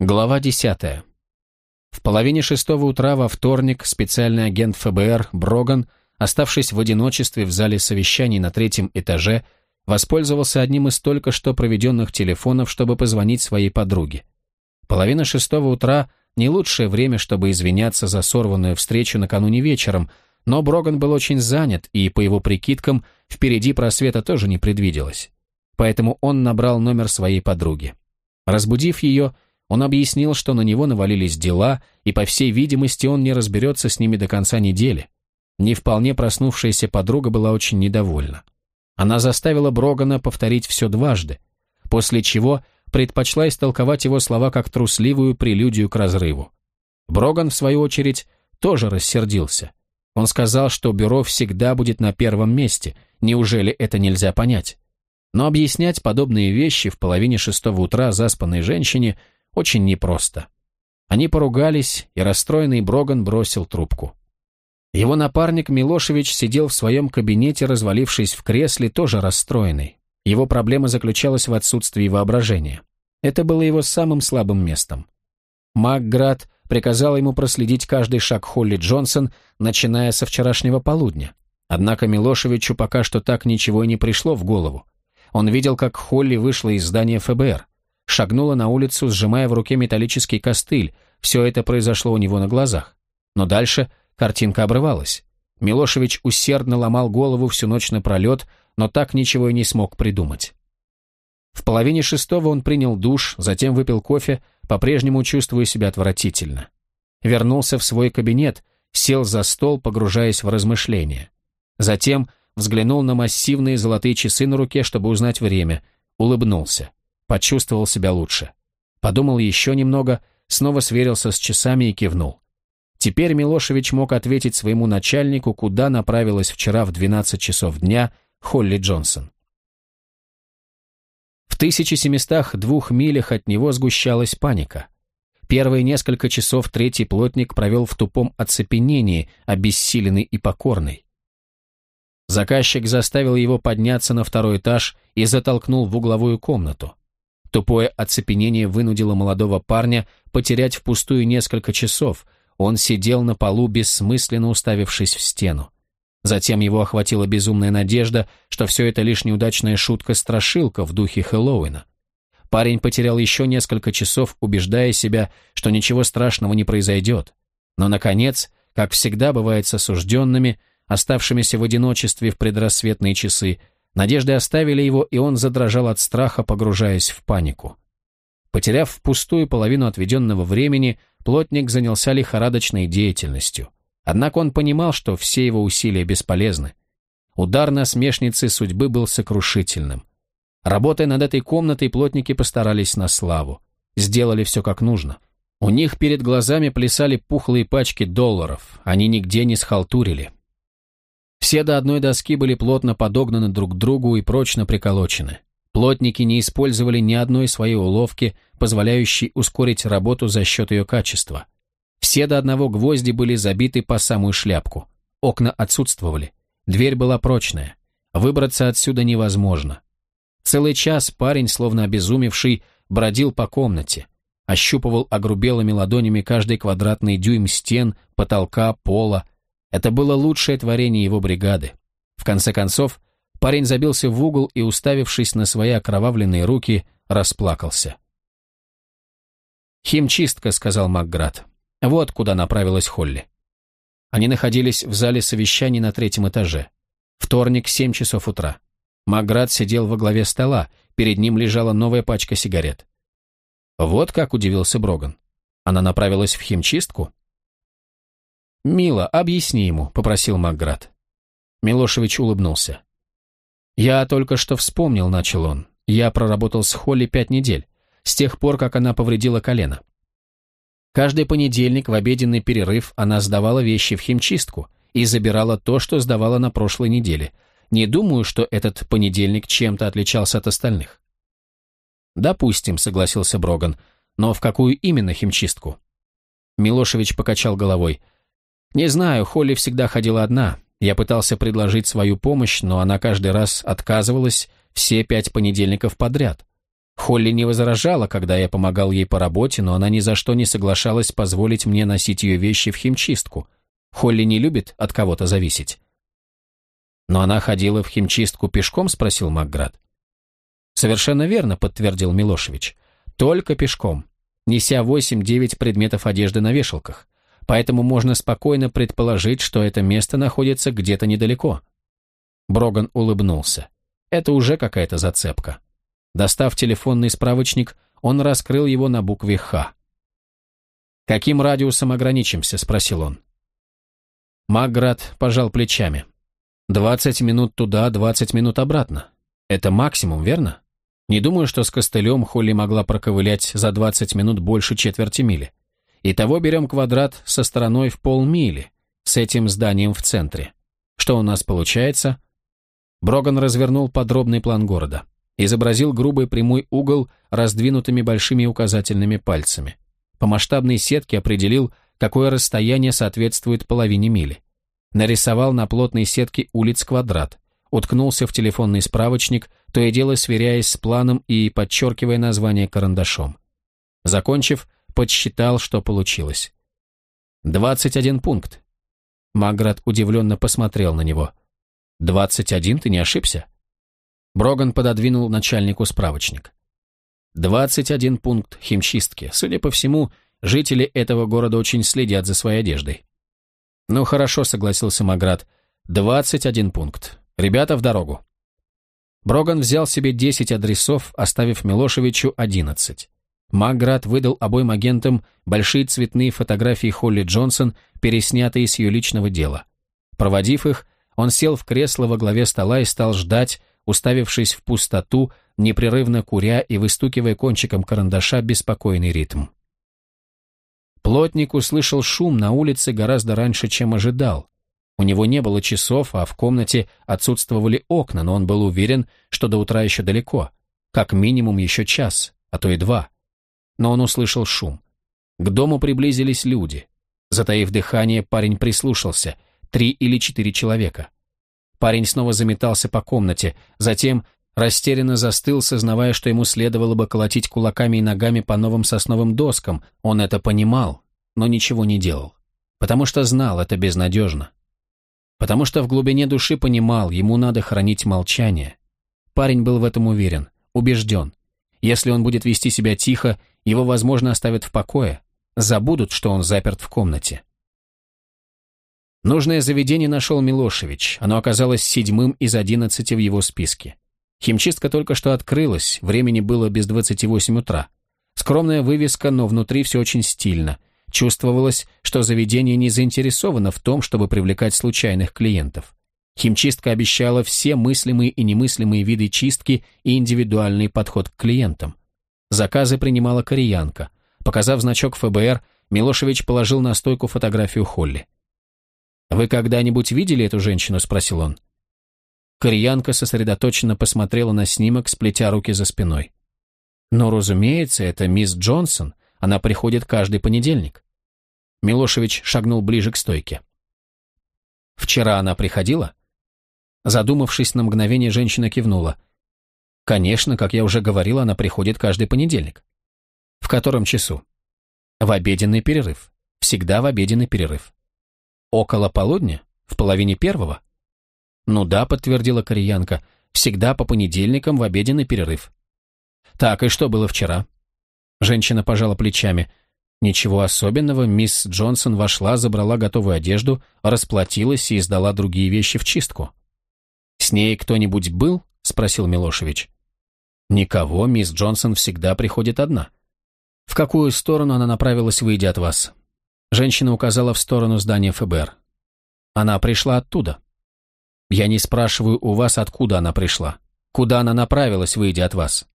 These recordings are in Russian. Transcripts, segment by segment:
Глава 10. В половине шестого утра во вторник специальный агент ФБР Броган, оставшись в одиночестве в зале совещаний на третьем этаже, воспользовался одним из только что проведенных телефонов, чтобы позвонить своей подруге. Половина шестого утра – не лучшее время, чтобы извиняться за сорванную встречу накануне вечером, но Броган был очень занят, и, по его прикидкам, впереди просвета тоже не предвиделось. Поэтому он набрал номер своей подруги. Разбудив ее, он объяснил, что на него навалились дела, и, по всей видимости, он не разберется с ними до конца недели. Не вполне проснувшаяся подруга была очень недовольна. Она заставила Брогана повторить все дважды, после чего предпочла истолковать его слова как трусливую прелюдию к разрыву. Броган, в свою очередь, тоже рассердился. Он сказал, что бюро всегда будет на первом месте, неужели это нельзя понять? Но объяснять подобные вещи в половине шестого утра заспанной женщине – очень непросто. Они поругались, и расстроенный Броган бросил трубку. Его напарник Милошевич сидел в своем кабинете, развалившись в кресле, тоже расстроенный. Его проблема заключалась в отсутствии воображения. Это было его самым слабым местом. Макград приказал ему проследить каждый шаг Холли Джонсон, начиная со вчерашнего полудня. Однако Милошевичу пока что так ничего и не пришло в голову. Он видел, как Холли вышла из здания ФБР шагнула на улицу, сжимая в руке металлический костыль. Все это произошло у него на глазах. Но дальше картинка обрывалась. Милошевич усердно ломал голову всю ночь напролет, но так ничего и не смог придумать. В половине шестого он принял душ, затем выпил кофе, по-прежнему чувствуя себя отвратительно. Вернулся в свой кабинет, сел за стол, погружаясь в размышления. Затем взглянул на массивные золотые часы на руке, чтобы узнать время, улыбнулся почувствовал себя лучше. Подумал еще немного, снова сверился с часами и кивнул. Теперь Милошевич мог ответить своему начальнику, куда направилась вчера в 12 часов дня Холли Джонсон. В 1702 милях от него сгущалась паника. Первые несколько часов третий плотник провел в тупом оцепенении, обессиленный и покорный. Заказчик заставил его подняться на второй этаж и затолкнул в угловую комнату. Тупое оцепенение вынудило молодого парня потерять впустую несколько часов. Он сидел на полу, бессмысленно уставившись в стену. Затем его охватила безумная надежда, что все это лишь неудачная шутка-страшилка в духе Хэллоуина. Парень потерял еще несколько часов, убеждая себя, что ничего страшного не произойдет. Но, наконец, как всегда бывает с осужденными, оставшимися в одиночестве в предрассветные часы, Надежды оставили его, и он задрожал от страха, погружаясь в панику. Потеряв впустую половину отведенного времени, плотник занялся лихорадочной деятельностью. Однако он понимал, что все его усилия бесполезны. Удар на смешнице судьбы был сокрушительным. Работая над этой комнатой, плотники постарались на славу. Сделали все как нужно. У них перед глазами плясали пухлые пачки долларов, они нигде не схалтурили. Все до одной доски были плотно подогнаны друг к другу и прочно приколочены. Плотники не использовали ни одной своей уловки, позволяющей ускорить работу за счет ее качества. Все до одного гвозди были забиты по самую шляпку. Окна отсутствовали. Дверь была прочная. Выбраться отсюда невозможно. Целый час парень, словно обезумевший, бродил по комнате, ощупывал огрубелыми ладонями каждый квадратный дюйм стен, потолка, пола, это было лучшее творение его бригады. В конце концов, парень забился в угол и, уставившись на свои окровавленные руки, расплакался. «Химчистка», — сказал Макград. «Вот куда направилась Холли». Они находились в зале совещаний на третьем этаже. Вторник, семь часов утра. Макград сидел во главе стола, перед ним лежала новая пачка сигарет. Вот как удивился Броган. Она направилась в химчистку? «Мила, объясни ему», — попросил Макград. Милошевич улыбнулся. «Я только что вспомнил», — начал он. «Я проработал с Холли пять недель, с тех пор, как она повредила колено. Каждый понедельник в обеденный перерыв она сдавала вещи в химчистку и забирала то, что сдавала на прошлой неделе. Не думаю, что этот понедельник чем-то отличался от остальных». «Допустим», — согласился Броган, — «но в какую именно химчистку?» Милошевич покачал головой — не знаю, Холли всегда ходила одна. Я пытался предложить свою помощь, но она каждый раз отказывалась все пять понедельников подряд. Холли не возражала, когда я помогал ей по работе, но она ни за что не соглашалась позволить мне носить ее вещи в химчистку. Холли не любит от кого-то зависеть. «Но она ходила в химчистку пешком?» – спросил Макград. «Совершенно верно», – подтвердил Милошевич. «Только пешком, неся восемь-девять предметов одежды на вешалках. Поэтому можно спокойно предположить, что это место находится где-то недалеко». Броган улыбнулся. «Это уже какая-то зацепка». Достав телефонный справочник, он раскрыл его на букве «Х». «Каким радиусом ограничимся?» – спросил он. Макград пожал плечами. «Двадцать минут туда, двадцать минут обратно. Это максимум, верно? Не думаю, что с костылем Холли могла проковылять за двадцать минут больше четверти мили. Итого берем квадрат со стороной в полмили, с этим зданием в центре. Что у нас получается?» Броган развернул подробный план города изобразил грубый прямой угол раздвинутыми большими указательными пальцами. По масштабной сетке определил, какое расстояние соответствует половине мили. Нарисовал на плотной сетке улиц квадрат, уткнулся в телефонный справочник, то и дело сверяясь с планом и подчеркивая название карандашом. Закончив, подсчитал, что получилось. «Двадцать один пункт». Маград удивленно посмотрел на него. «Двадцать один? Ты не ошибся?» Броган пододвинул начальнику справочник. 21 пункт химчистки. Судя по всему, жители этого города очень следят за своей одеждой. Ну хорошо, согласился Маград. 21 пункт. Ребята, в дорогу. Броган взял себе 10 адресов, оставив Милошевичу 11. Маград выдал обоим агентам большие цветные фотографии Холли Джонсон, переснятые с ее личного дела. Проводив их, он сел в кресло во главе стола и стал ждать, уставившись в пустоту, непрерывно куря и выстукивая кончиком карандаша беспокойный ритм. Плотник услышал шум на улице гораздо раньше, чем ожидал. У него не было часов, а в комнате отсутствовали окна, но он был уверен, что до утра еще далеко, как минимум еще час, а то и два. Но он услышал шум. К дому приблизились люди. Затаив дыхание, парень прислушался. Три или четыре человека. Парень снова заметался по комнате, затем растерянно застыл, сознавая, что ему следовало бы колотить кулаками и ногами по новым сосновым доскам. Он это понимал, но ничего не делал. Потому что знал, это безнадежно. Потому что в глубине души понимал, ему надо хранить молчание. Парень был в этом уверен, убежден. Если он будет вести себя тихо, его, возможно, оставят в покое, забудут, что он заперт в комнате. Нужное заведение нашел Милошевич, оно оказалось седьмым из одиннадцати в его списке. Химчистка только что открылась, времени было без двадцати восемь утра. Скромная вывеска, но внутри все очень стильно. Чувствовалось, что заведение не заинтересовано в том, чтобы привлекать случайных клиентов. Химчистка обещала все мыслимые и немыслимые виды чистки и индивидуальный подход к клиентам. Заказы принимала кореянка. Показав значок ФБР, Милошевич положил на стойку фотографию Холли. «Вы когда-нибудь видели эту женщину?» – спросил он. Кореянка сосредоточенно посмотрела на снимок, сплетя руки за спиной. «Но, разумеется, это мисс Джонсон. Она приходит каждый понедельник». Милошевич шагнул ближе к стойке. «Вчера она приходила?» Задумавшись на мгновение, женщина кивнула. «Конечно, как я уже говорила, она приходит каждый понедельник». «В котором часу?» «В обеденный перерыв. Всегда в обеденный перерыв». Около полудня? В половине первого? Ну да, подтвердила кореянка, всегда по понедельникам в обеденный перерыв. Так, и что было вчера? Женщина пожала плечами. Ничего особенного, мисс Джонсон вошла, забрала готовую одежду, расплатилась и сдала другие вещи в чистку. «С ней кто-нибудь был?» — спросил Милошевич. «Никого, мисс Джонсон всегда приходит одна». «В какую сторону она направилась, выйдя от вас?» Женщина указала в сторону здания ФБР. Она пришла оттуда. Я не спрашиваю у вас, откуда она пришла. Куда она направилась, выйдя от вас?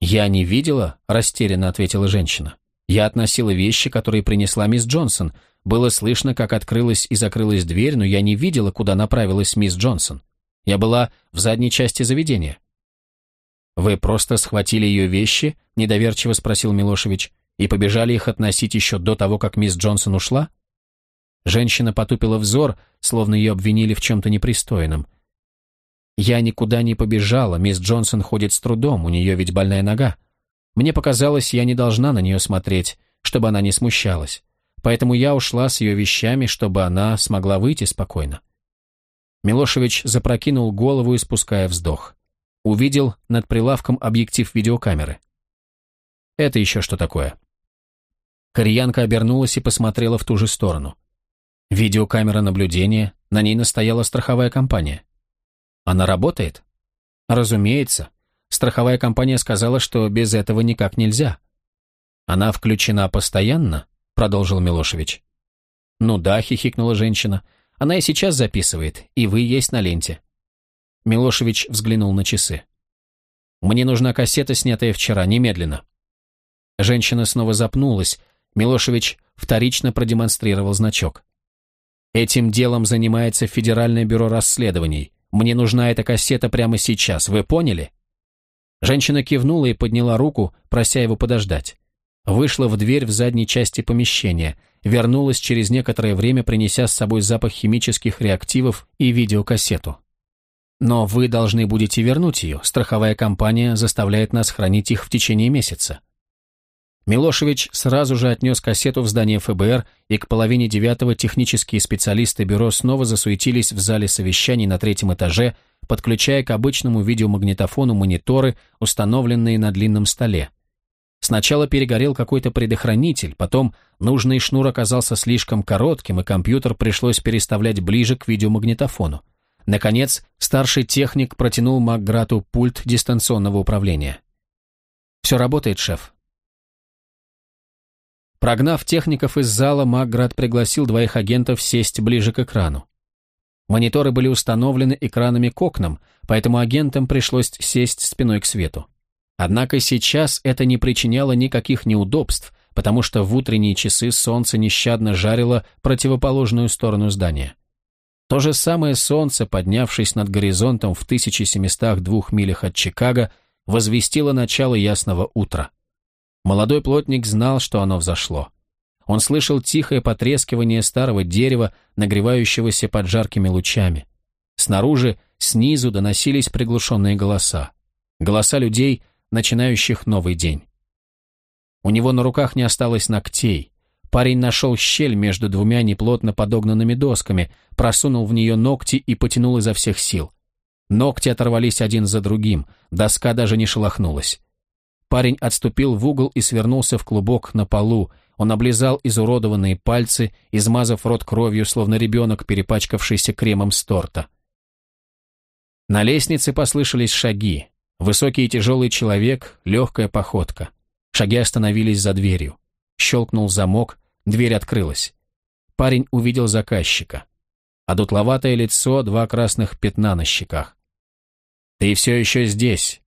Я не видела, растерянно ответила женщина. Я относила вещи, которые принесла мисс Джонсон. Было слышно, как открылась и закрылась дверь, но я не видела, куда направилась мисс Джонсон. Я была в задней части заведения. «Вы просто схватили ее вещи?» – недоверчиво спросил Милошевич и побежали их относить еще до того, как мисс Джонсон ушла? Женщина потупила взор, словно ее обвинили в чем-то непристойном. «Я никуда не побежала, мисс Джонсон ходит с трудом, у нее ведь больная нога». Мне показалось, я не должна на нее смотреть, чтобы она не смущалась. Поэтому я ушла с ее вещами, чтобы она смогла выйти спокойно. Милошевич запрокинул голову, испуская вздох. Увидел над прилавком объектив видеокамеры. Это еще что такое? Кореянка обернулась и посмотрела в ту же сторону. Видеокамера наблюдения, на ней настояла страховая компания. Она работает? Разумеется. Страховая компания сказала, что без этого никак нельзя. Она включена постоянно? Продолжил Милошевич. Ну да, хихикнула женщина. Она и сейчас записывает, и вы есть на ленте. Милошевич взглянул на часы. «Мне нужна кассета, снятая вчера, немедленно». Женщина снова запнулась. Милошевич вторично продемонстрировал значок. «Этим делом занимается Федеральное бюро расследований. Мне нужна эта кассета прямо сейчас, вы поняли?» Женщина кивнула и подняла руку, прося его подождать. Вышла в дверь в задней части помещения, вернулась через некоторое время, принеся с собой запах химических реактивов и видеокассету. Но вы должны будете вернуть ее. Страховая компания заставляет нас хранить их в течение месяца. Милошевич сразу же отнес кассету в здание ФБР, и к половине девятого технические специалисты бюро снова засуетились в зале совещаний на третьем этаже, подключая к обычному видеомагнитофону мониторы, установленные на длинном столе. Сначала перегорел какой-то предохранитель, потом нужный шнур оказался слишком коротким, и компьютер пришлось переставлять ближе к видеомагнитофону. Наконец, старший техник протянул Макграту пульт дистанционного управления. «Все работает, шеф». Прогнав техников из зала, Макград пригласил двоих агентов сесть ближе к экрану. Мониторы были установлены экранами к окнам, поэтому агентам пришлось сесть спиной к свету. Однако сейчас это не причиняло никаких неудобств, потому что в утренние часы солнце нещадно жарило противоположную сторону здания. То же самое солнце, поднявшись над горизонтом в 1702 милях от Чикаго, возвестило начало ясного утра. Молодой плотник знал, что оно взошло. Он слышал тихое потрескивание старого дерева, нагревающегося под жаркими лучами. Снаружи, снизу доносились приглушенные голоса. Голоса людей, начинающих новый день. У него на руках не осталось ногтей. Парень нашел щель между двумя неплотно подогнанными досками, просунул в нее ногти и потянул изо всех сил. Ногти оторвались один за другим, доска даже не шелохнулась. Парень отступил в угол и свернулся в клубок на полу. Он облизал изуродованные пальцы, измазав рот кровью, словно ребенок, перепачкавшийся кремом с торта. На лестнице послышались шаги. Высокий и тяжелый человек, легкая походка. Шаги остановились за дверью. Щелкнул замок, дверь открылась. Парень увидел заказчика. А лицо, два красных пятна на щеках. «Ты все еще здесь!»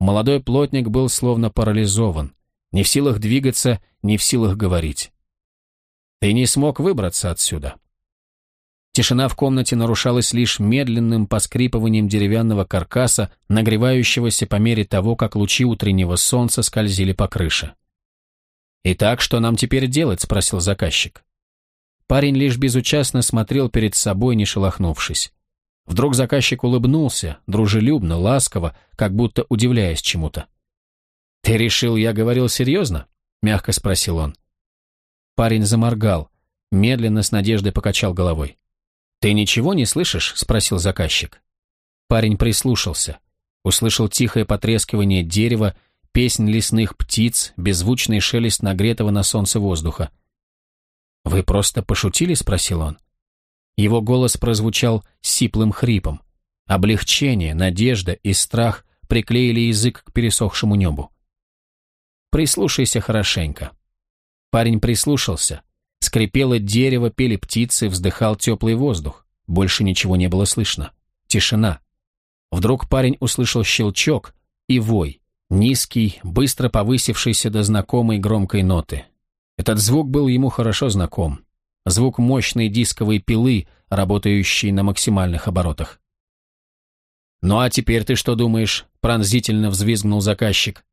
Молодой плотник был словно парализован, не в силах двигаться, не в силах говорить. «Ты не смог выбраться отсюда!» Тишина в комнате нарушалась лишь медленным поскрипыванием деревянного каркаса, нагревающегося по мере того, как лучи утреннего солнца скользили по крыше. «Итак, что нам теперь делать?» – спросил заказчик. Парень лишь безучастно смотрел перед собой, не шелохнувшись. Вдруг заказчик улыбнулся, дружелюбно, ласково, как будто удивляясь чему-то. «Ты решил, я говорил серьезно?» – мягко спросил он. Парень заморгал, медленно с надеждой покачал головой. «Ты ничего не слышишь?» – спросил заказчик. Парень прислушался. Услышал тихое потрескивание дерева, песнь лесных птиц, беззвучный шелест нагретого на солнце воздуха. «Вы просто пошутили?» – спросил он. Его голос прозвучал сиплым хрипом. Облегчение, надежда и страх приклеили язык к пересохшему небу. «Прислушайся хорошенько». Парень прислушался. Скрипело дерево, пели птицы, вздыхал теплый воздух. Больше ничего не было слышно. Тишина. Вдруг парень услышал щелчок и вой. Низкий, быстро повысившийся до знакомой громкой ноты. Этот звук был ему хорошо знаком. Звук мощной дисковой пилы, работающей на максимальных оборотах. «Ну а теперь ты что думаешь?» – пронзительно взвизгнул заказчик.